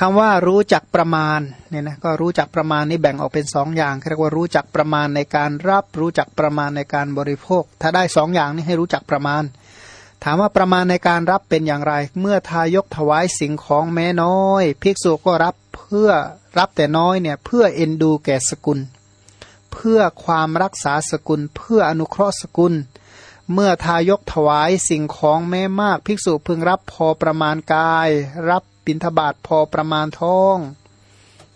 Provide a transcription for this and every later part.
คำว่ารู้จักประมาณเนี่ยนะก็รู้จักประมาณนี้แบ่งออกเป็นสองอย่างเรียกว่ารู้จักประมาณในการรับรู้จักประมาณในการบริโภค ถ้าได้สองอย่างนี้ให้รู้จักประมาณ ถามว่าประมาณในการรับเป็นอย่างไร เมื่อทายกถวายสิ่งของแม้น้อย ภิกษุก็รับเพื่อรับแต่น้อยเนี่ยเพื่อเอ็นดูแก่สกุล เพื่อความรักษาสกุล เพื่ออนุเคราะห์สกุล เมื่อทายกถวายสิ่งของแม้มาก ภิกษุพึงรับพอประมาณกาย รับ บิณฑบาตพอประมาณท้อง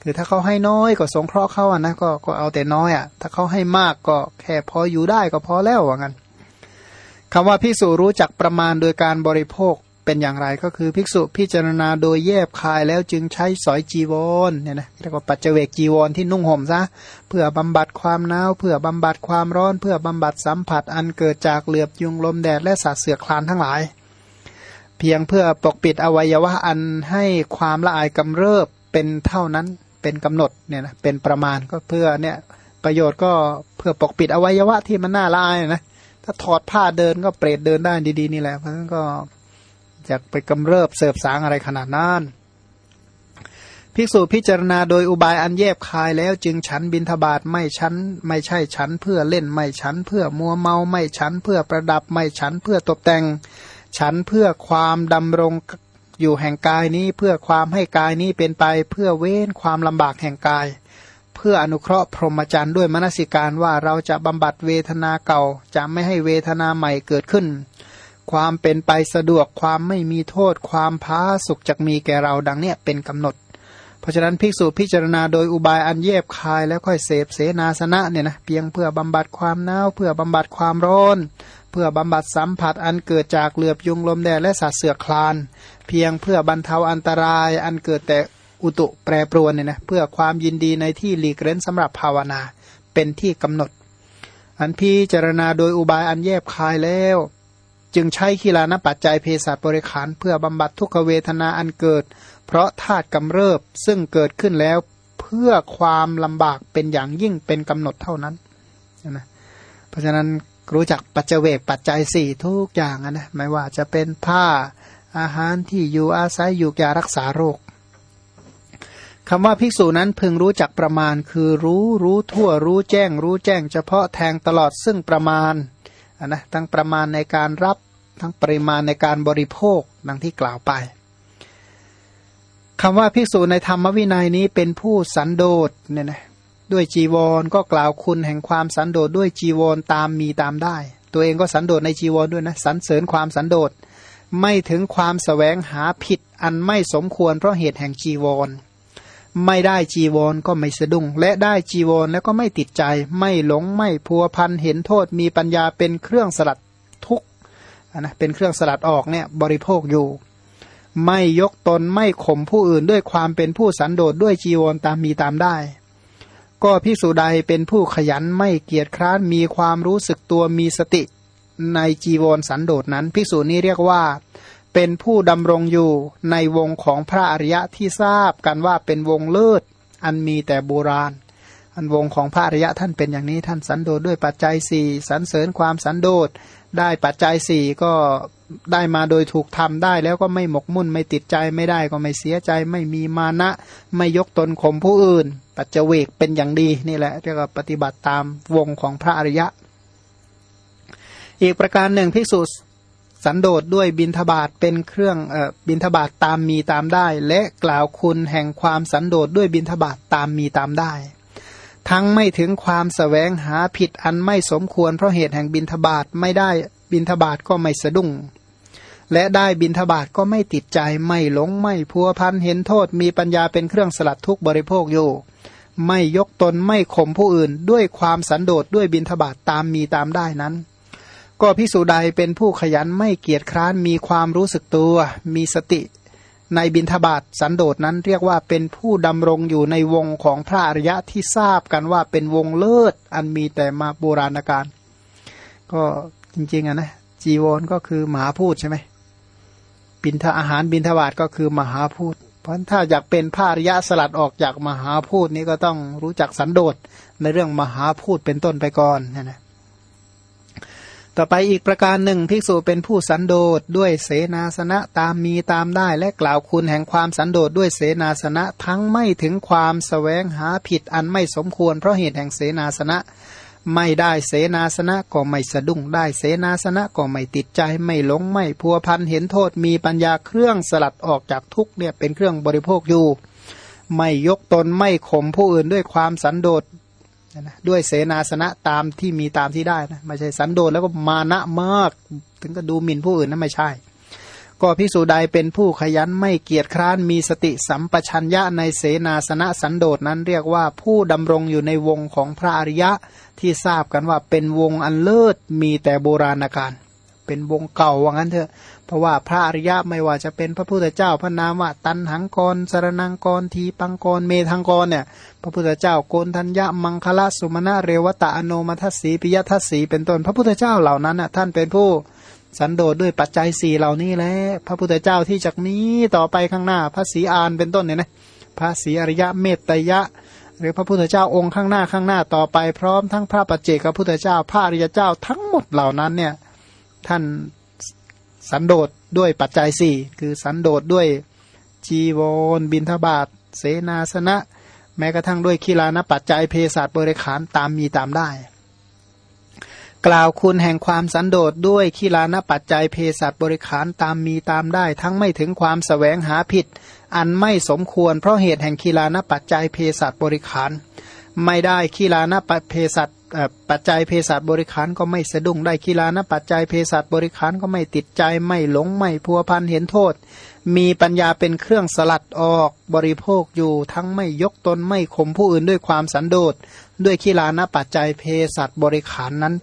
คือถ้าเขาให้น้อยก็สงเคราะห์เขาอะนะก็ก็เอาแต่น้อยอะ ถ้าเขาให้มากก็แค่พออยู่ได้ก็พอแล้วว่างั้นคำว่าภิกษุรู้จักประมาณโดยการบริโภคเป็นอย่างไรก็คือภิกษุพิจารณาโดยแยบคายแล้วจึงใช้สอยจีวรเนี่ยนะเรียกว่าปัจเจเวกจีวรที่นุ่งห่มซะเพื่อบำบัดความหนาวเพื่อบำบัดความร้อน เพื่อบำบัดสัมผัสอันเกิดจากเหลือบยุงลมแดดและสัตว์เสือคลานทั้งหลาย เพียงเพื่อปกปิดอวัยวะอันให้ความละอายกำเริบเป็นเท่านั้นเป็นกำหนดเนี่ยนะเป็นประมาณก็เพื่อเนี่ยประโยชน์ก็เพื่อปกปิดอวัยวะที่มันน่าละอายนะถ้าถอดผ้าเดินก็เปรตเดินได้ดีๆนี่แหละเพราะฉะนั้นก็อยากไปกำเริบเสบสางอะไรขนาดนั้นภิกษุพิจารณาโดยอุบายอันแยบคายแล้วจึงฉันบินทบาทไม่ฉันไม่ใช่ฉันเพื่อเล่นไม่ฉันเพื่อมัวเมาไม่ฉันเพื่อประดับไม่ฉันเพื่อตกแต่ง ฉันเพื่อความดำรงอยู่แห่งกายนี้เพื่อความให้กายนี้เป็นไป เพื่อเว้นความลำบากแห่งกาย เพื่ออนุเคราะห์พรหมจรรย์ด้วยมนสิการว่าเราจะบำบัดเวทนาเก่า จะไม่ให้เวทนาใหม่เกิดขึ้น ความเป็นไปสะดวกความไม่มีโทษ ความพาสุขจะมีแก่เราดังเนี้ยเป็นกำหนด เพราะฉะนั้นภิกษุพิจารณาโดยอุบายอันเย็บคายแล้วค่อยเสพเสนาสนะเนี่ยนะเพียงเพื่อบำบัดความหนาวเพื่อบำบัดความร้อน พื่อบำบัดสัมผัสอันเกิดจากเหลือบยุงลมแดดและสัตว์เสือคลาน เพียงเพื่อบรรเทาอันตรายอันเกิดแต่อุตุแปรปรวนเนี่ยนะเพื่อความยินดีในที่หลีกเล้นสำหรับภาวนาเป็นที่กำหนด อันพิจารณาโดยอุบายอันแยบคายแล้ว จึงใช้ขีลานปัจจัยเพศบริขารเพื่อบำบัดทุกขเวทนาอันเกิด เพราะธาตุกำเริบซึ่งเกิดขึ้นแล้วเพื่อความลำบากเป็นอย่างยิ่งเป็นกำหนดเท่านั้นนะเพราะฉะนั้น รู้จักปัจเจกปัจจัยสี่ทุกอย่างนะไม่ว่าจะเป็นผ้าอาหารที่อยู่อาศัยอยู่ยารักษาโรคคำว่าภิกษุนั้นพึงรู้จักประมาณ คือรู้รู้ทั่วรู้แจ้ง รู้แจ้ง เฉพาะแทงตลอดซึ่งประมาณนะทั้งประมาณในการรับทั้งปริมาณในการบริโภคดังที่กล่าวไปคำว่าภิกษุในธรรมวินัยนี้เป็นผู้สันโดษเนี่ยนะ ด้วยจีวรก็กล่าวคุณแห่งความสันโดษด้วยจีวรตามมีตามได้ ตัวเองก็สันโดษในจีวรด้วยนะสันเสริญความสันโดษไม่ถึงความสแสวงหาผิดอันไม่สมควรเพราะเหตุแห่งจีวร ไม่ได้จีวรก็ไม่สะดุ้งและได้จีวรแล้วก็ไม่ติดใจ ไม่หลงไม่พัวพันเห็นโทษมีปัญญาเป็นเครื่องสลัดทุกนะเป็นเครื่องสลัดออกเนี่ยบริโภคอยู่ ไม่ยกตนไม่ข่มผู้อื่นด้วยความเป็นผู้สันโดษด้วยจีวรตามมีตามได้ ก็พิสูใดเป็นผู้ขยันไม่เกียจคร้านมีความรู้สึกตัวมีสติ ในจีวรสันโดษนั้นพิสูจนี้เรียกว่า เป็นผู้ดำรงอยู่ในวงของพระอริยะที่ทราบกันว่าเป็นวงเลิศอันมีแต่โบราณ อันวงของพระอริยะท่านเป็นอย่างนี้ท่านสันโดษด้วยปัจจัยสี่สันเสริญความสันโดษ ได้ปัจจัยสี่ก็ได้มาโดยถูกทำได้ แล้วก็ไม่หมกมุ่นไม่ติดใจไม่ได้ก็ไม่เสียใจ ไม่มีมานะ ไม่ยกตนข่มผู้อื่น ปัจเจเวกเป็นอย่างดีนี่แหละเรียกว่าปฏิบัติตามวงของพระอริยะ อีกประการหนึ่งภิกษุสันโดษด้วยบินทบาทเป็นเครื่องอบินทบาทตามมีตามได้ และกล่าวคุณแห่งความสันโดษด้วยบินทบาทตามมีตามได้ ทั้งไม่ถึงความสแสวงหาผิดอันไม่สมควรเพราะเหตุแห่งบินทบาทไม่ได้บินทบาทก็ไม่สะดุ้ง และได้บินทบาทก็ไม่ติดใจไม่หลงไม่พัวพันเห็นโทษมีปัญญาเป็นเครื่องสลัดทุกบริโภคอยู่ ไม่ยกตนไม่ข่มผู้อื่น ด้วยความสันโดษด้วยบินทบาทตามมีตามได้นั้น ก็พิสูจใดเป็นผู้ขยันไม่เกียจคร้านมีความรู้สึกตัว มีสติ ในบินทบาทสันโดษนั้นเรียกว่าเป็นผู้ดำรงอยู่ในวงของพระอริยะที่ทราบกันว่าเป็นวงเลิศอันมีแต่มาโบราณกาลก็จริงๆอะนะจีวรก็คือมหาพูดใช่ไหมบินทอาหารบินทบาทก็คือมหาพูดเพราะถ้าอยากเป็นพระอริยะสลัดออกจากมหาพูดนี้ก็ต้องรู้จักสันโดษในเรื่องมหาพูดเป็นต้นไปก่อนนะนะ ต่อไปอีกประการหนึ่งภิกษุเป็นผู้สันโดษด้วยเสนาสนะตามมีตามได้และกล่าวคุณแห่งความสันโดษด้วยเสนาสนะทั้งไม่ถึงความสแสวงหาผิดอันไม่สมควรเพราะเหตุแห่งเสนาสนะไม่ได้เสนาสนะก็ไม่สะดุ้งได้เสนาสนะก็ไม่ติดใจไม่หลงไม่พัวพันเห็นโทษมีปัญญาเครื่องสลัดออกจากทุกเนี่ยเป็นเครื่องบริโภคอยู่ ไม่ยกตนไม่ข่มผู้อื่นด้วยความสันโดษ นะด้วยเสนาสนะตามที่มีตามที่ได้นะไม่ใช่สันโดษแล้วก็มานะมาก ถึงก็ดูหมิ่นผู้อื่นนะไม่ใช่ ก็พิสูจใดเป็นผู้ขยันไม่เกียจคร้านมีสติสัมปชัญญะในเสนาสนะสันโดษนั้นเรียกว่าผู้ดำรงอยู่ในวงของพระอริยะที่ทราบกันว่าเป็นวงอันเลิศมีแต่โบราณกาลเป็นวงเก่าว่างั้นเถอะ เพราะว่าพระอริยะไม่ว่าจะเป็นพระพุทธเจ้าพระนามว่าตันหังกรสารนังกรทีปังกรเมทังกรเนี่ย พระพุทธเจ้าโกนทัญญะมังคละสุมาณะเรวตะอโนมัทสีปิยทัสสีเป็นต้นพระพุทธเจ้าเหล่านั้นน่ะท่านเป็นผู้สันโดษด้วยปัจจัยสี่เหล่านี้แหละพระพุทธเจ้าที่จากนี้ต่อไปข้างหน้าพระศรีอานเป็นต้นเนี่ยนะพระศรีอริยะเมตตยะ หรือพระพุทธเจ้าองค์ข้างหน้าข้างหน้าต่อไปพร้อมทั้งพระปัจเจกพระพุทธเจ้าพระอริยเจ้าทั้งหมดเหล่านั้นเนี่ยท่าน สันโดษด้วยปัจจัยสี่คือสันโดษด้วยจีวรบินทบาทเสนาสนะ แม้กระทั่งด้วยคีลานปัจจัยเพศาสบริขารตามมีตามได้ กล่าวคุณแห่งความสันโดษด้วยคีลานปัจจัยเพศาสบริขารตามมีตามได้ ทั้งไม่ถึงความสแสวงหาผิด อันไม่สมควรเพราะเหตุแห่งคีลานปัจจัยเพศาสบริขาร ไม่ได้คีลานปัจเพศต ปัจจัยเภสัชบริขารก็ไม่สะดุ้งได้คีลานะปัจจัยเภสัชบริขารก็ไม่ติดใจไม่หลงไม่พัวพันเห็นโทษ มีปัญญาเป็นเครื่องสลัดออกบริโภคอยู่ทั้งไม่ยกตนไม่ข่มผู้อื่นด้วยความสันโดษด้วยคีลานะปัจจัยเภสัชบริขารนั้น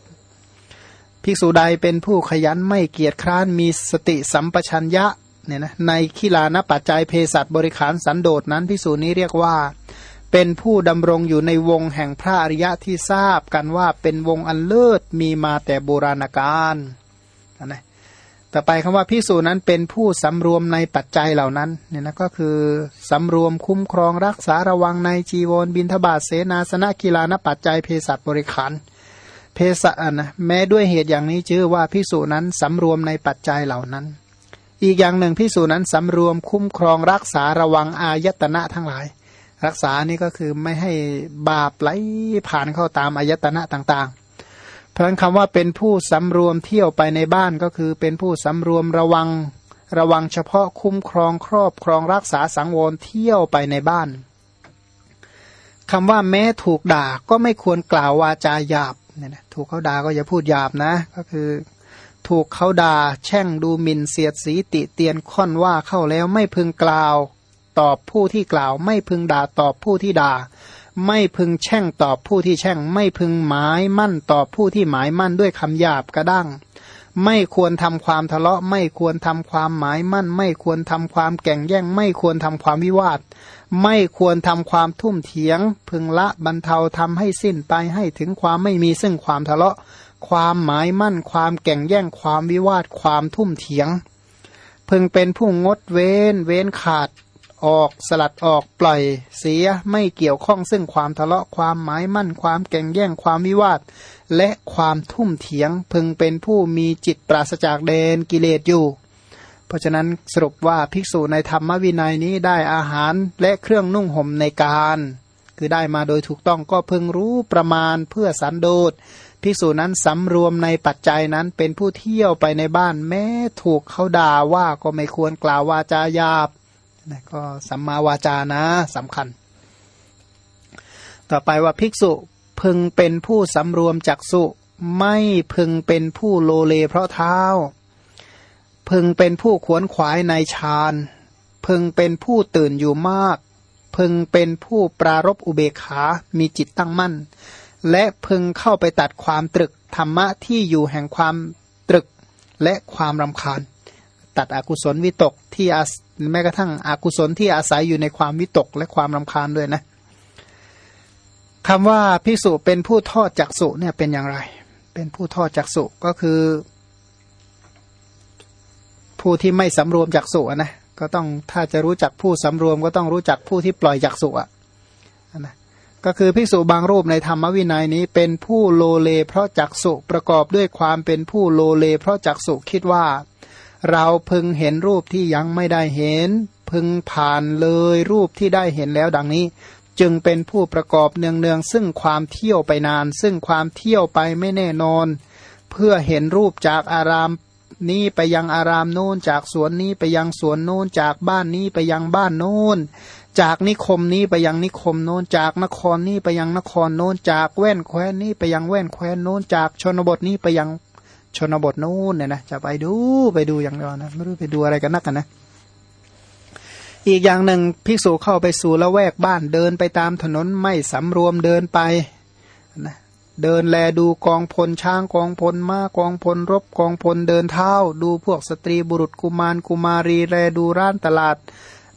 ภิกษุใดเป็นผู้ขยันไม่เกียจคร้านมีสติสัมปชัญญะเนี่ยนะในคีลานะปัจจัยเภสัชบริขารสันโดษนั้นภิกษุนี้เรียกว่า เป็นผู้ดำรงอยู่ในวงแห่งพระอริยะที่ทราบกันว่าเป็นวงอันเลิศมีมาแต่โบราณกาลนะต่อไปคำว่าพิสูจนั้นเป็นผู้สำรวมในปัจจัยเหล่านั้นเนี่ยนะก็คือสำรวมคุ้มครองรักษาระวังในจีวรบินทบาทเสนาสนะกีฬานปัจจัยเภสัชบริขารเพศนะแม้ด้วยเหตุอย่างนี้ชื่อว่าพิสูจนั้นสำรวมในปัจจัยเหล่านั้น อีกอย่างหนึ่งพิสูจนั้นสำรวมคุ้มครองรักษาระวังอายตนะทั้งหลาย รักษานี่ก็คือไม่ให้บาปไหลผ่านเข้าตามอายตนะต่างๆ เพราะนั้นคำว่าเป็นผู้สำรวมเที่ยวไปในบ้านก็คือเป็นผู้สำรวมระวังระวังเฉพาะคุ้มครองครอบครองรักษาสังวรเที่ยวไปในบ้านคำว่าแม้ถูกด่าก็ไม่ควรกล่าววาจาหยาบเนี่ยนะถูกเขาด่าก็อย่าพูดหยาบนะ ก็คือ ถูกเขาด่าแช่งดูหมิ่นเสียดสีติเตียนค่อนว่าเข้าแล้วไม่พึงกล่าว ตอบผู้ที่กล่าว ไม่พึงด่าตอบผู้ที่ด่า ไม่พึงแช่งตอบผู้ที่แช่ง ไม่พึงหมายมั่นตอบผู้ที่หมายมั่นด้วยคำหยาบกระด้างไม่ควรทำความทะเลาะ ไม่ควรทำความหมายมั่น ไม่ควรทำความแก่งแย่ง ไม่ควรทำความวิวาท ไม่ควรทำความทุ่มเถียง พึงละบรรเทาทำให้สิ้นไปให้ถึงความไม่มีซึ่งความทะเลาะ ความหมายมั่น ความแก่งแย่ง ความวิวาท ความทุ่มเถียง พึงเป็นผู้งดเว้น เว้นขาด ออก สลัดออกปล่อยเสียไม่เกี่ยวข้องซึ่งความทะเลาะความหมายมั่นความแก่งแย่งความวิวาท และความทุ่มเถียงพึงเป็นผู้มีจิตปราศจากเดนกิเลสอยู่ เพราะฉะนั้นสรุปว่าภิกษุในธรรมวินัยนี้ได้อาหารและเครื่องนุ่งห่มในการ คือได้มาโดยถูกต้องก็พึงรู้ประมาณเพื่อสันโดษภิกษุนั้นสำรวมในปัจจัยนั้นเป็นผู้เที่ยวไปในบ้านแม้ถูกเขาด่าว่าก็ไม่ควรกล่าววาจาหยาบ นะก็สัมมาวาจานะสำคัญ ต่อไปว่าภิกษุพึงเป็นผู้สำรวมจักสุไม่พึงเป็นผู้โลเลเพราะเท้า พึงเป็นผู้ขวนขวายในฌานพึงเป็นผู้ตื่นอยู่มาก พึงเป็นผู้ปรารบอุเบกขา มีจิตตั้งมั่น และพึงเข้าไปตัดความตรึกธรรมะที่อยู่แห่งความตรึกและความรำคาญ ตัดอกุศลวิตกที่แม้กระทั่งอกุศลที่อาศัยอยู่ในความวิตกและความรำคาญด้วยนะคำว่าพิสุเป็นผู้ทอดจักสุเนี่ยเป็นอย่างไร เป็นผู้ทอดจักสุก็คือ ผู้ที่ไม่สำรวมจักสุนะก็ต้องถ้าจะรู้จักผู้สำรวมก็ต้องรู้จักผู้ที่ปล่อยจักสุอะนะก็คือภิกษุบางรูปในธรรมวินัยนี้เป็นผู้โลเลเพราะจักสุประกอบด้วยความเป็นผู้โลเลเพราะจักสุคิดว่า เราพึงเห็นรูปที่ยังไม่ได้เห็น พึงผ่านเลยรูปที่ได้เห็นแล้วดังนี้ จึงเป็นผู้ประกอบเนืองๆซึ่งความเที่ยวไปนาน ซึ่งความเที่ยวไปไม่แน่นอน เพื่อเห็นรูปจากอารามนี้ไปยังอารามโน้นจากสวนนี้ไปยังสวนโน้นจากบ้านนี้ไปยังบ้านโน้นจากนิคมนี้ไปยังนิคมโน้นจากนครนี้ไปยังนครโน้นจากแว่นแคว้นนี้ไปยังแว่นแคว้นโน้นจากชนบทนี้ไปยัง ชนบทโน้นเนี่ยนะจะไปดูไปดูอย่างเดียวนะไม่รู้ไปดูอะไรกันนักกันนะอีกอย่างหนึ่งภิกษุเข้าไปสู่ละแวกบ้านเดินไปตามถนนไม่สำรวมเดินไปนะเดินแลดูกองพลช้างกองพลม้ากองพลรบกองพลเดินเท้า ดูพวกสตรีบุรุษกุมารกุมารีแลดูร้านตลาด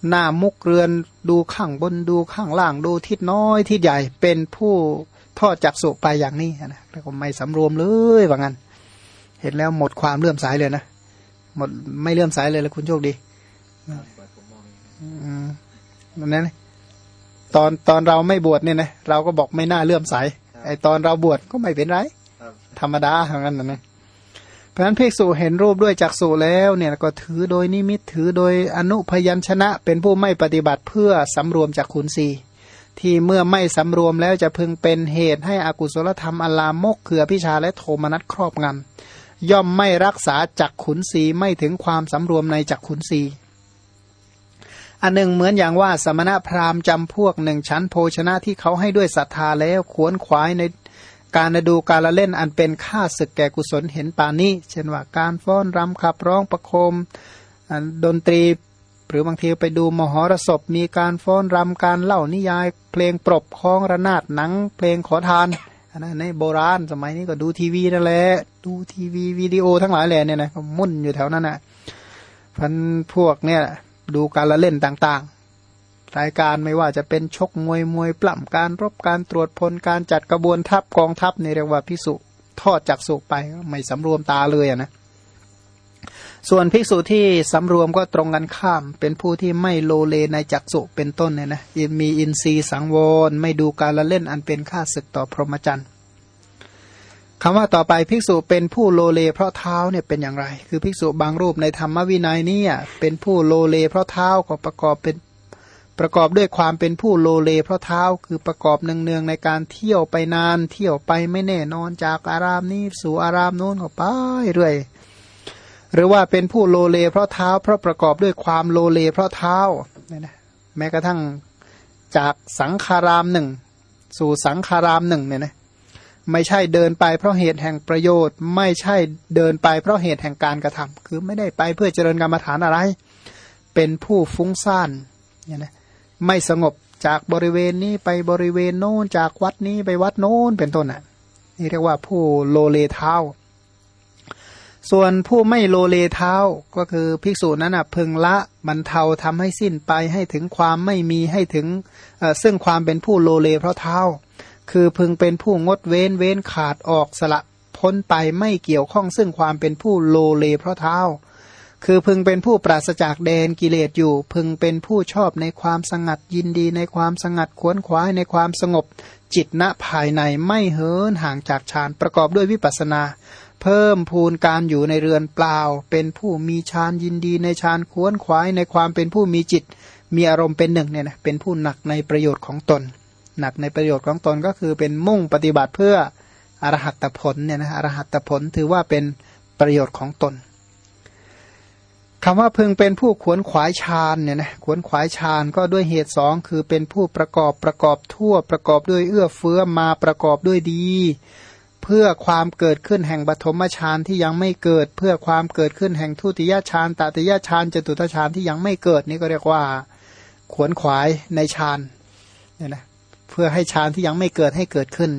หน้ามุกเรือนดูข้างบนดูข้างล่างดูทิศน้อยทิศใหญ่เป็นผู้ทอดจักสุไปอย่างนี้นะแล้วก็ไม่สำรวมเลยว่างั้น เห็นแล้วหมดความเลื่อมสายเลยนะหมดไม่เลื่อมสายเลยแล้วคุณโชคดีนั้นตอนตอนเราไม่บวชเนี่ยนะเราก็บอกไม่น่าเลื่อมสายไอตอนเราบวชก็ไม่เป็นไร ธรรมดาเหมือนกันนะเพราะฉะนั้นภิกษุเห็นรูปด้วยจักษุแล้วเนี่ยก็ถือโดยนิมิตถือโดยอนุพยัญชนะ เป็นผู้ไม่ปฏิบัติเพื่อสำรวมจากขุนศีที่เมื่อไม่สำรวมแล้วจะพึงเป็นเหตุให้อกุศลธรรมอลามกเขือพิชาและโทมนัสครอบงำ ย่อมไม่รักษาจักขุนศีไม่ถึงความสำรวมในจักขุนศีอันหนึ่งเหมือนอย่างว่าสมณะพราหมณ์จำพวกหนึ่งชั้นโภชนะที่เขาให้ด้วยศรัทธาแล้วขวนขวายในการดูการละเล่นอันเป็นค่าศึกแก่กุศลเห็นปานี้ เช่นว่าการฟ้อนรำขับร้องประโคมดนตรีหรือบางทีไปดูมหรสพมีการฟ้อนรำการเล่านิยาย เพลงปรบคล้องระนาดหนัง เพลงขอทาน นะในโบราณสมัยนี้ก็ดูทีวีนั่นแหละดูทีวีวิดีโอทั้งหลายแหล่เนี่ยนะมุ่นอยู่แถวนั้นนะ่ะพันพวกเนี่ยดูการละเล่นต่างๆ รายการไม่ว่าจะเป็นชกมวยมวยปล้ำการรบการตรวจพลการจัดกระบวนทัพกองทัพในเรียกว่าพิสุทอดจากสุไปไม่สำรวมตาเลยนะ ส่วนภิกษุที่สำรวมก็ตรงกันข้าม เป็นผู้ที่ไม่โลเลในจักสุเป็นต้นเนี่ยนะมีอินทรีย์สังวรไม่ดูการละเล่นอันเป็นค่าศึกต่อพรหมจรรย์คำว่าต่อไปภิกษุเป็นผู้โลเลเพราะเท้าเนี่ยเป็นอย่างไร คือภิกษุบางรูปในธรรมวินัยนี่เป็นผู้โลเลเพราะเท้าก็ประกอบเป็นประกอบด้วยความเป็นผู้โลเลเพราะเท้าคือประกอบเนืองๆในการเที่ยวไปนาน เที่ยวไปไม่แน่นอนจากอารามนี้สู่อารามโน้นก็ไปเรื่อย หรือว่าเป็นผู้โลเล เพราะเท้า เพราะประกอบด้วยความโลเล เพราะเท้าเนี่ยนะแม้กระทั่งจากสังคารามหนึ่งสู่สังคารามหนึ่งเนี่ยนะไม่ใช่เดินไปเพราะเหตุแห่งประโยชน์ ไม่ใช่เดินไปเพราะเหตุแห่งการกระทำคือไม่ได้ไปเพื่อเจริญกรรมฐานอะไร เป็นผู้ฟุ้งซ่านเนี่ยนะไม่สงบจากบริเวณนี้ไปบริเวณโน้นจากวัดนี้ไปวัดโน้นเป็นต้นอะนี่เรียกว่าผู้โลเลเท้า ส่วนผู้ไม่โลเลเท้าก็คือภิกษุนั้นอะพึงละบรรเทาทำให้สิ้นไปให้ถึงความไม่มีให้ถึงซึ่งความเป็นผู้โลเลเพราะเท้า คือพึงเป็นผู้งดเว้นเว้นขาดออกสละพ้นไปไม่เกี่ยวข้องซึ่งความเป็นผู้โลเลเพราะเท้า คือพึงเป็นผู้ปราศจากแดนกิเลสอยู่ พึงเป็นผู้ชอบในความสงัดยินดีในความสงัดขวนขวายในความสงบ จิตณภายในไม่เหินห่างจากฌานประกอบด้วยวิปัสนา เพิ่มพูนการอยู่ในเรือนเปล่า เป็นผู้มีฌานยินดีในฌานขวนขวายในความเป็นผู้มีจิต มีอารมณ์เป็นหนึ่งเนี่ยนะเป็นผู้หนักในประโยชน์ของตน หนักในประโยชน์ของตนก็คือเป็นมุ่งปฏิบัติเพื่ออรหัตผลเนี่ยนะอรหัตผลถือว่าเป็นประโยชน์ของตนคำว่าพึงเป็นผู้ขวนขวายฌานเนี่ยนะขวนขวายฌานก็ด้วยเหตุสองคือเป็นผู้ประกอบประกอบทั่วประกอบด้วยเอื้อเฟื้อมาประกอบด้วยดี เพื่อความเกิดขึ้นแห่งปฐมฌานที่ยังไม่เกิด เพื่อความเกิดขึ้นแห่งทุติยฌานตติยฌานจตุตฌานที่ยังไม่เกิดนี่ก็เรียกว่า ขวนขวายในฌานเนี่ยนะเพื่อให้ฌานที่ยังไม่เกิดให้เกิดขึ้น